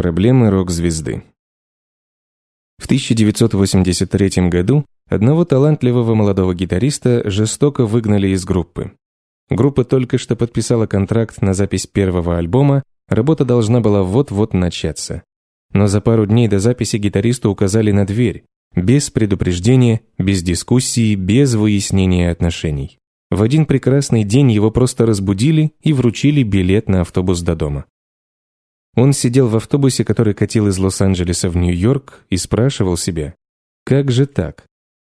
Проблемы рок-звезды. В 1983 году одного талантливого молодого гитариста жестоко выгнали из группы. Группа только что подписала контракт на запись первого альбома, работа должна была вот-вот начаться. Но за пару дней до записи гитаристу указали на дверь, без предупреждения, без дискуссии, без выяснения отношений. В один прекрасный день его просто разбудили и вручили билет на автобус до дома. Он сидел в автобусе, который катил из Лос-Анджелеса в Нью-Йорк, и спрашивал себя, как же так?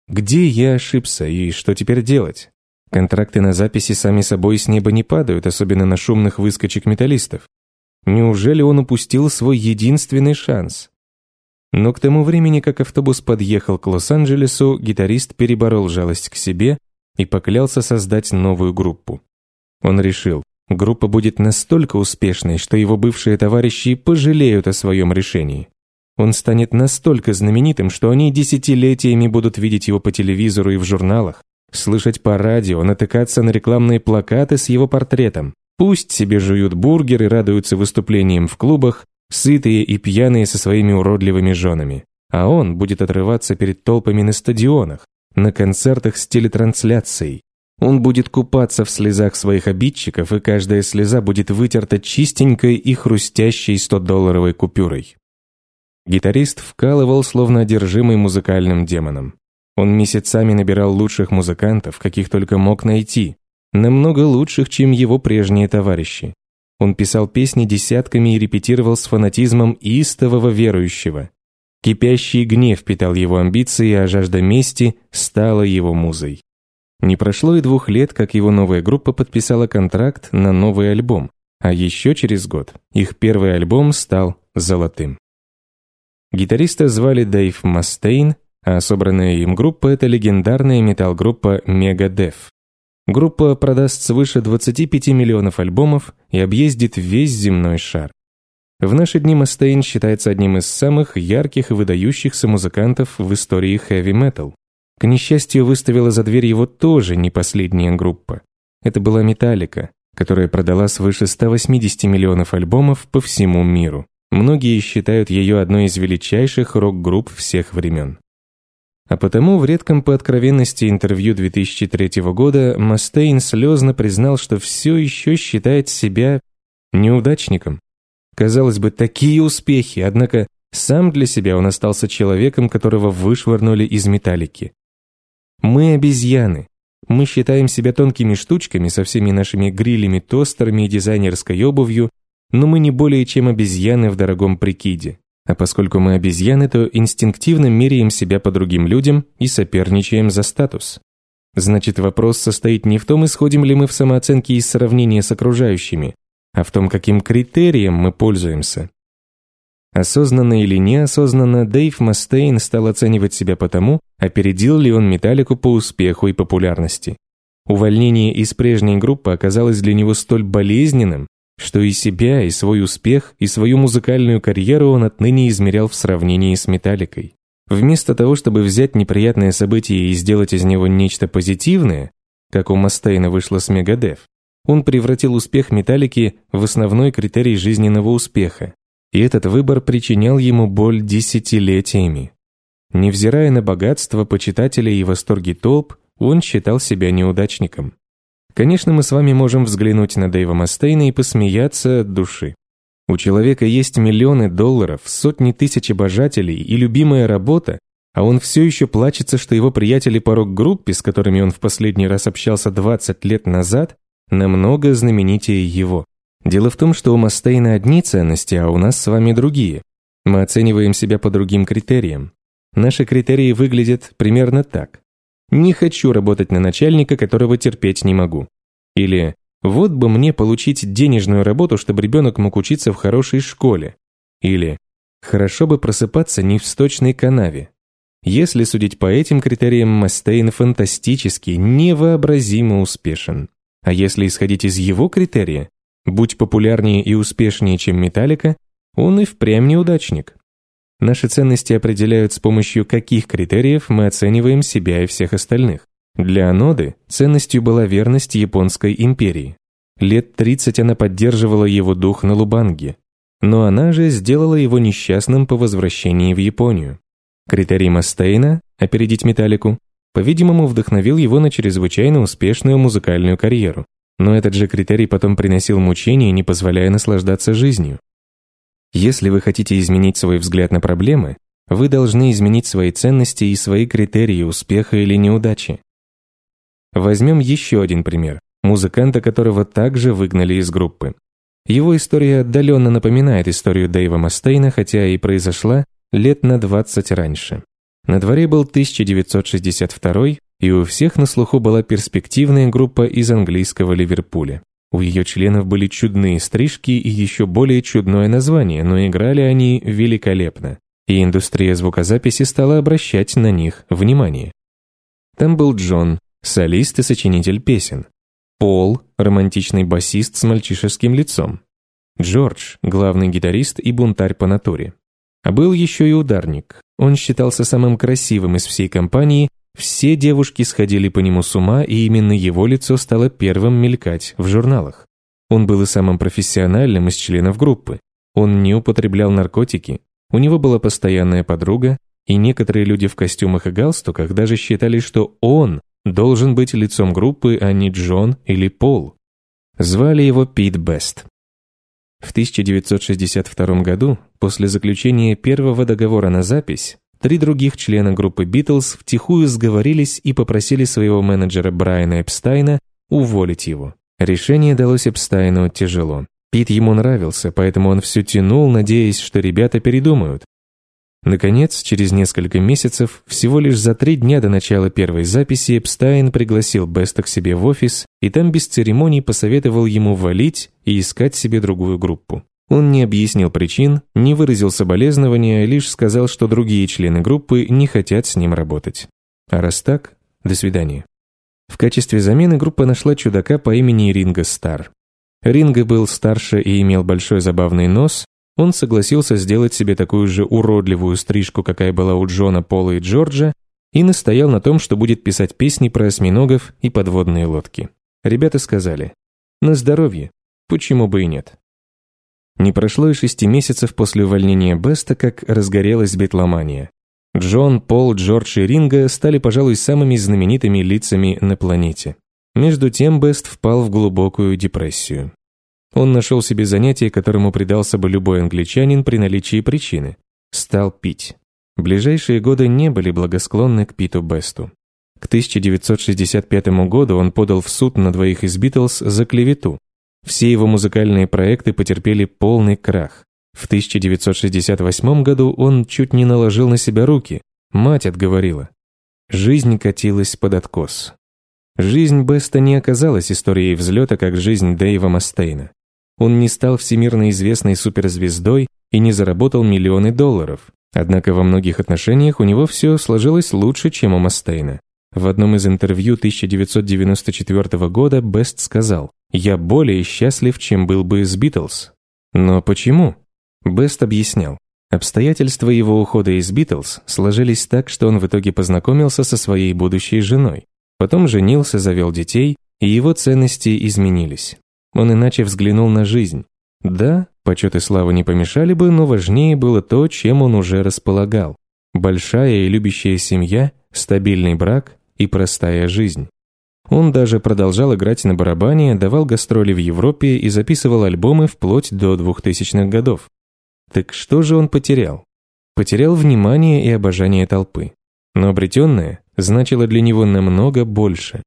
Где я ошибся и что теперь делать? Контракты на записи сами собой с неба не падают, особенно на шумных выскочек металлистов. Неужели он упустил свой единственный шанс? Но к тому времени, как автобус подъехал к Лос-Анджелесу, гитарист переборол жалость к себе и поклялся создать новую группу. Он решил, группа будет настолько успешной, что его бывшие товарищи пожалеют о своем решении. Он станет настолько знаменитым, что они десятилетиями будут видеть его по телевизору и в журналах, слышать по радио, натыкаться на рекламные плакаты с его портретом. Пусть себе жуют бургеры, радуются выступлениям в клубах, сытые и пьяные со своими уродливыми женами. А он будет отрываться перед толпами на стадионах, на концертах с телетрансляцией. Он будет купаться в слезах своих обидчиков, и каждая слеза будет вытерта чистенькой и хрустящей 100-долларовой купюрой. Гитарист вкалывал, словно одержимый музыкальным демоном. Он месяцами набирал лучших музыкантов, каких только мог найти, намного лучших, чем его прежние товарищи. Он писал песни десятками и репетировал с фанатизмом истового верующего. Кипящий гнев питал его амбиции, а жажда мести стала его музой. Не прошло и двух лет, как его новая группа подписала контракт на новый альбом, а еще через год их первый альбом стал золотым. Гитариста звали Дэйв Мастейн, а собранная им группа – это легендарная метал-группа Megadeth. Группа продаст свыше 25 миллионов альбомов и объездит весь земной шар. В наши дни Мастейн считается одним из самых ярких и выдающихся музыкантов в истории хэви-метал. К несчастью, выставила за дверь его тоже не последняя группа. Это была Металлика, которая продала свыше 180 миллионов альбомов по всему миру. Многие считают ее одной из величайших рок-групп всех времен. А потому в редком по откровенности интервью 2003 года Мастейн слезно признал, что все еще считает себя неудачником. Казалось бы, такие успехи, однако сам для себя он остался человеком, которого вышвырнули из металлики. Мы обезьяны. Мы считаем себя тонкими штучками со всеми нашими грилями, тостерами и дизайнерской обувью, но мы не более чем обезьяны в дорогом прикиде. А поскольку мы обезьяны, то инстинктивно меряем себя по другим людям и соперничаем за статус. Значит, вопрос состоит не в том, исходим ли мы в самооценке из сравнения с окружающими, а в том, каким критерием мы пользуемся. Осознанно или неосознанно, Дэйв Мастейн стал оценивать себя по тому, опередил ли он Металлику по успеху и популярности. Увольнение из прежней группы оказалось для него столь болезненным, что и себя, и свой успех, и свою музыкальную карьеру он отныне измерял в сравнении с Металликой. Вместо того, чтобы взять неприятное событие и сделать из него нечто позитивное, как у Мастейна вышло с Мегадев, он превратил успех Металлики в основной критерий жизненного успеха. И этот выбор причинял ему боль десятилетиями. Невзирая на богатство почитателей и восторги толп, он считал себя неудачником. Конечно, мы с вами можем взглянуть на Дэйва Мастейна и посмеяться от души. У человека есть миллионы долларов, сотни тысяч обожателей и любимая работа, а он все еще плачется, что его приятели по рок-группе, с которыми он в последний раз общался 20 лет назад, намного знаменитее его. Дело в том, что у Мастейна одни ценности, а у нас с вами другие. Мы оцениваем себя по другим критериям. Наши критерии выглядят примерно так. Не хочу работать на начальника, которого терпеть не могу. Или вот бы мне получить денежную работу, чтобы ребенок мог учиться в хорошей школе. Или хорошо бы просыпаться не в сточной канаве. Если судить по этим критериям, Мастейн фантастически, невообразимо успешен. А если исходить из его критерия, будь популярнее и успешнее, чем Металлика, он и впрямь неудачник. Наши ценности определяют, с помощью каких критериев мы оцениваем себя и всех остальных. Для Аноды ценностью была верность японской империи. Лет 30 она поддерживала его дух на Лубанге. но она же сделала его несчастным по возвращении в Японию. Критерий Мастейна – опередить Металлику – по-видимому, вдохновил его на чрезвычайно успешную музыкальную карьеру. Но этот же критерий потом приносил мучения, не позволяя наслаждаться жизнью. Если вы хотите изменить свой взгляд на проблемы, вы должны изменить свои ценности и свои критерии успеха или неудачи. Возьмем еще один пример, музыканта, которого также выгнали из группы. Его история отдаленно напоминает историю Дэйва Мастейна, хотя и произошла лет на 20 раньше. На дворе был 1962 и у всех на слуху была перспективная группа из английского Ливерпуля. У ее членов были чудные стрижки и еще более чудное название, но играли они великолепно, и индустрия звукозаписи стала обращать на них внимание. Там был Джон, солист и сочинитель песен. Пол, романтичный басист с мальчишеским лицом. Джордж, главный гитарист и бунтарь по натуре. А был еще и ударник. Он считался самым красивым из всей компании все девушки сходили по нему с ума, и именно его лицо стало первым мелькать в журналах. Он был и самым профессиональным из членов группы. Он не употреблял наркотики, у него была постоянная подруга, и некоторые люди в костюмах и галстуках даже считали, что он должен быть лицом группы, а не Джон или Пол. Звали его Пит Бест. В 1962 году, после заключения первого договора на запись, Три других члена группы «Битлз» втихую сговорились и попросили своего менеджера Брайана Эпстайна уволить его. Решение далось Эпстайну тяжело. Пит ему нравился, поэтому он все тянул, надеясь, что ребята передумают. Наконец, через несколько месяцев, всего лишь за три дня до начала первой записи, Эпстайн пригласил Беста к себе в офис и там без церемоний посоветовал ему валить и искать себе другую группу. Он не объяснил причин, не выразил соболезнования, лишь сказал, что другие члены группы не хотят с ним работать. А раз так, до свидания. В качестве замены группа нашла чудака по имени Ринго Стар. Ринго был старше и имел большой забавный нос, он согласился сделать себе такую же уродливую стрижку, какая была у Джона, Пола и Джорджа, и настоял на том, что будет писать песни про осьминогов и подводные лодки. Ребята сказали, «На здоровье, почему бы и нет?» Не прошло и шести месяцев после увольнения Беста, как разгорелась битломания. Джон, Пол, Джордж и Ринга стали, пожалуй, самыми знаменитыми лицами на планете. Между тем Бест впал в глубокую депрессию. Он нашел себе занятие, которому предался бы любой англичанин при наличии причины. Стал пить. Ближайшие годы не были благосклонны к Питу Бесту. К 1965 году он подал в суд на двоих из Битлз за клевету, все его музыкальные проекты потерпели полный крах. В 1968 году он чуть не наложил на себя руки. Мать отговорила. Жизнь катилась под откос. Жизнь Беста не оказалась историей взлета, как жизнь Дэйва Мастейна. Он не стал всемирно известной суперзвездой и не заработал миллионы долларов. Однако во многих отношениях у него все сложилось лучше, чем у Мастейна. В одном из интервью 1994 года Бест сказал, «Я более счастлив, чем был бы с Битлз». Но почему? Бест объяснял. Обстоятельства его ухода из Битлз сложились так, что он в итоге познакомился со своей будущей женой. Потом женился, завел детей, и его ценности изменились. Он иначе взглянул на жизнь. Да, почет и слава не помешали бы, но важнее было то, чем он уже располагал. Большая и любящая семья, стабильный брак и простая жизнь. Он даже продолжал играть на барабане, давал гастроли в Европе и записывал альбомы вплоть до 2000-х годов. Так что же он потерял? Потерял внимание и обожание толпы. Но обретенное значило для него намного больше.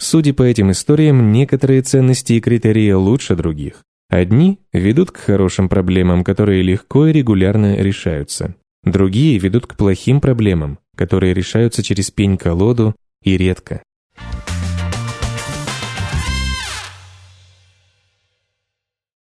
Судя по этим историям, некоторые ценности и критерии лучше других. Одни ведут к хорошим проблемам, которые легко и регулярно решаются. Другие ведут к плохим проблемам, которые решаются через пень-колоду и редко.